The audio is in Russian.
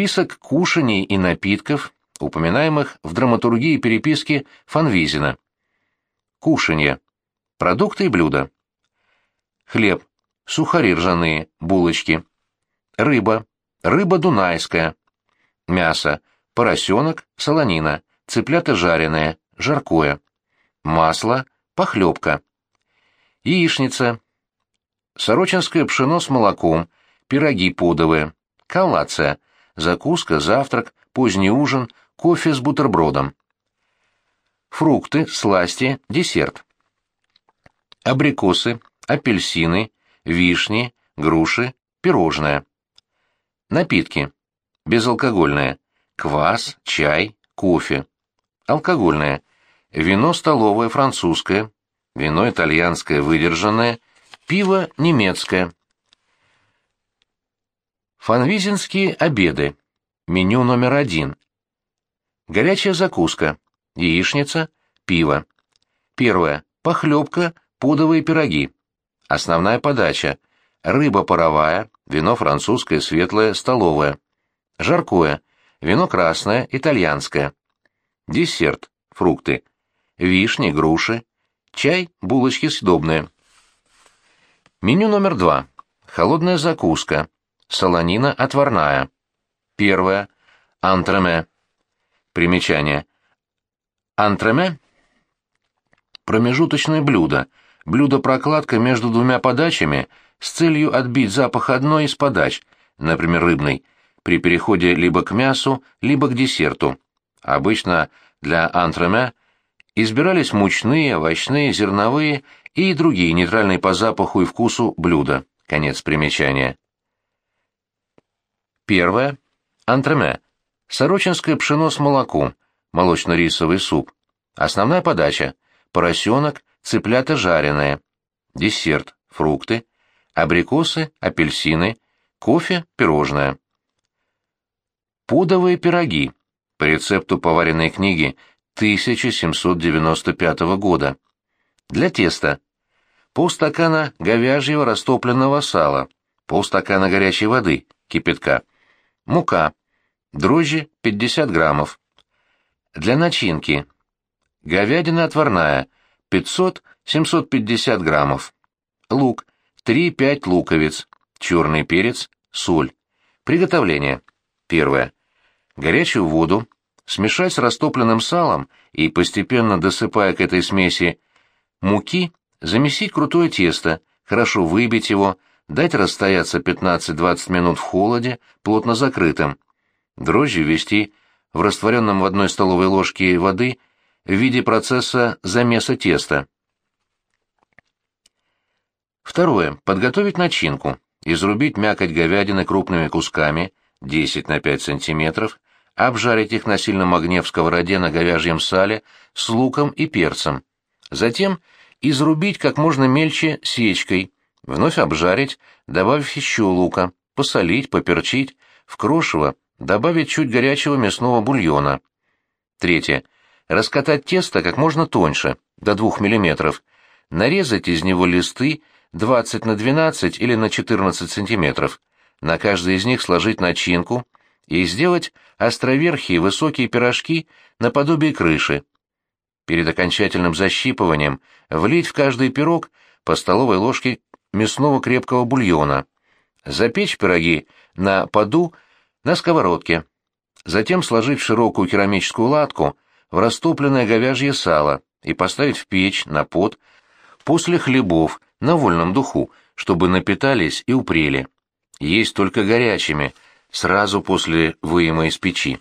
Список кушаний и напитков, упоминаемых в драматургии переписки Фанвизина. Кушанье. Продукты и блюда. Хлеб. Сухари ржаные, булочки. Рыба. Рыба дунайская. Мясо. Поросенок, солонина, цыплята жареные, жаркое. Масло. Похлебка. Яичница. Сорочинское пшено с молоком, пироги подовые. Коллация. Закуска, завтрак, поздний ужин, кофе с бутербродом. Фрукты, сласти, десерт. Абрикосы, апельсины, вишни, груши, пирожное. Напитки. Безалкогольное. Квас, чай, кофе. Алкогольное. Вино столовое французское, вино итальянское выдержанное, пиво немецкое. Фанвизинские обеды. Меню номер один. Горячая закуска. Яичница. Пиво. Первое. Похлебка, пудовые пироги. Основная подача. Рыба паровая, вино французское, светлое, столовое. Жаркое. Вино красное, итальянское. Десерт. Фрукты. Вишни, груши. Чай, булочки съедобные. Меню номер два. Холодная закуска. Солонина отварная. Первое. Антреме. Примечание. Антреме – промежуточное блюдо, блюдо-прокладка между двумя подачами с целью отбить запах одной из подач, например, рыбной, при переходе либо к мясу, либо к десерту. Обычно для антреме избирались мучные, овощные, зерновые и другие нейтральные по запаху и вкусу блюда. Конец примечания. Первое. Антреме. Сорочинское пшено с молоком, молочно-рисовый суп. Основная подача – поросенок, цыплята жареные. Десерт – фрукты, абрикосы, апельсины, кофе, пирожное. Пудовые пироги по рецепту поваренной книги 1795 года. Для теста полстакана говяжьего растопленного сала, полстакана горячей воды, кипятка, мука, дрожжи 50 граммов. Для начинки. Говядина отварная. 500-750 граммов, лук. 3-5 луковиц, черный перец, соль. Приготовление. Первое. Горячую воду. Смешать с растопленным салом и, постепенно досыпая к этой смеси муки, замесить крутое тесто, хорошо выбить его, дать расстояться 15-20 минут в холоде, плотно закрытым. Дрожжи ввести в растворенном в одной столовой ложке воды в виде процесса замеса теста. Второе. Подготовить начинку. Изрубить мякоть говядины крупными кусками, 10 на 5 сантиметров, обжарить их на сильном огне в сковороде на говяжьем сале с луком и перцем. Затем изрубить как можно мельче сечкой, вновь обжарить, добавив еще лука, посолить, поперчить, в крошево добавить чуть горячего мясного бульона. Третье. Раскатать тесто как можно тоньше, до 2 мм, нарезать из него листы 20 на 12 или на 14 см, на каждый из них сложить начинку и сделать островерхие высокие пирожки наподобие крыши. Перед окончательным защипыванием влить в каждый пирог по столовой ложке мясного крепкого бульона. Запечь пироги на поду на сковородке. Затем сложить в широкую керамическую латку в растопленное говяжье сало и поставить в печь на пот после хлебов на вольном духу, чтобы напитались и упрели. Есть только горячими, сразу после выема из печи.